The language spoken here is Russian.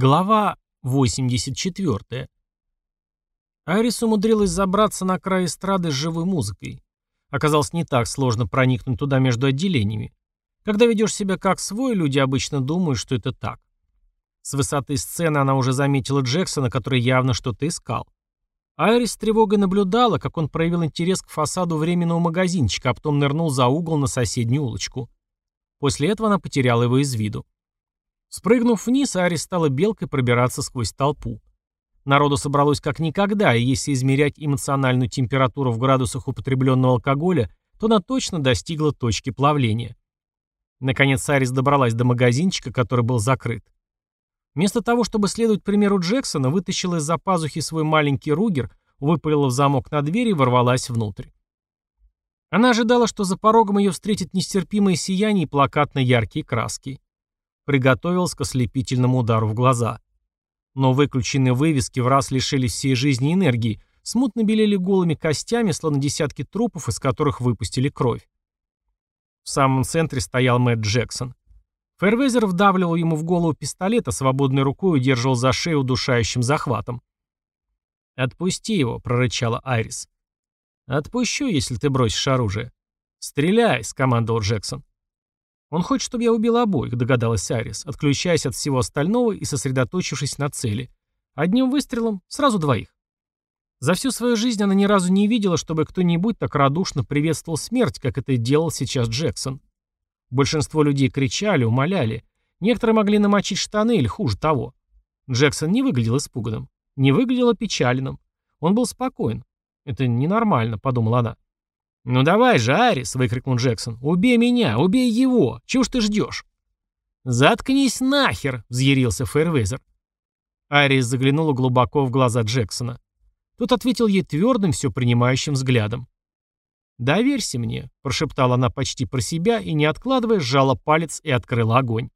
Глава 84. Айрис умудрилась забраться на край эстрады с живой музыкой. Оказалось, не так сложно проникнуть туда между отделениями. Когда ведешь себя как свой, люди обычно думают, что это так. С высоты сцены она уже заметила Джексона, который явно что-то искал. Айрис с тревогой наблюдала, как он проявил интерес к фасаду временного магазинчика, а потом нырнул за угол на соседнюю улочку. После этого она потеряла его из виду. Спрыгнув вниз, Арис стала белкой пробираться сквозь толпу. Народу собралось как никогда, и если измерять эмоциональную температуру в градусах употребленного алкоголя, то она точно достигла точки плавления. Наконец Арис добралась до магазинчика, который был закрыт. Вместо того, чтобы следовать примеру Джексона, вытащила из-за пазухи свой маленький ругер, выпалила в замок на двери и ворвалась внутрь. Она ожидала, что за порогом ее встретит нестерпимое сияние и плакатно-яркие краски приготовилась к ослепительному удару в глаза. Но выключенные вывески в раз лишились всей жизни и энергии, смутно белели голыми костями, словно десятки трупов, из которых выпустили кровь. В самом центре стоял Мэтт Джексон. Фэрвезер вдавливал ему в голову пистолет, а свободной рукой удерживал за шею удушающим захватом. «Отпусти его», — прорычала Айрис. «Отпущу, если ты бросишь оружие». «Стреляй», — скомандовал Джексон. «Он хочет, чтобы я убил обоих», — догадалась Арис, отключаясь от всего остального и сосредоточившись на цели. Одним выстрелом сразу двоих. За всю свою жизнь она ни разу не видела, чтобы кто-нибудь так радушно приветствовал смерть, как это делал сейчас Джексон. Большинство людей кричали, умоляли. Некоторые могли намочить штаны или хуже того. Джексон не выглядел испуганным, не выглядел опечаленным. Он был спокоен. «Это ненормально», — подумала она. «Ну давай же, Арис!» — выкрикнул Джексон. «Убей меня! Убей его! Чего ж ты ждешь?» «Заткнись нахер!» — взъярился Фейрвезер. Арис заглянула глубоко в глаза Джексона. Тот ответил ей твердым, все принимающим взглядом. «Доверься мне», — прошептала она почти про себя и, не откладывая, сжала палец и открыла огонь.